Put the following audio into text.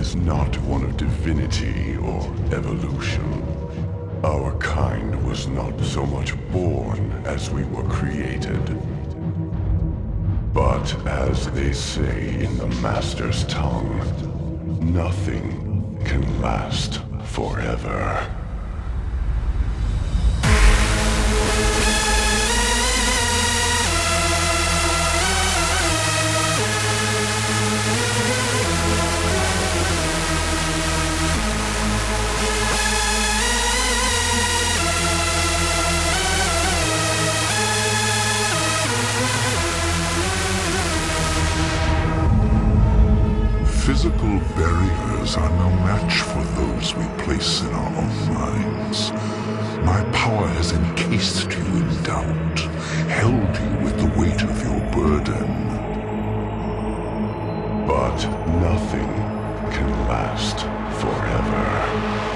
is not one of divinity or evolution. Our kind was not so much born as we were created. But as they say in the Master's tongue, nothing can last forever. Physical barriers are no match for those we place in our own minds. My power has encased you in doubt, held you with the weight of your burden. But nothing can last forever.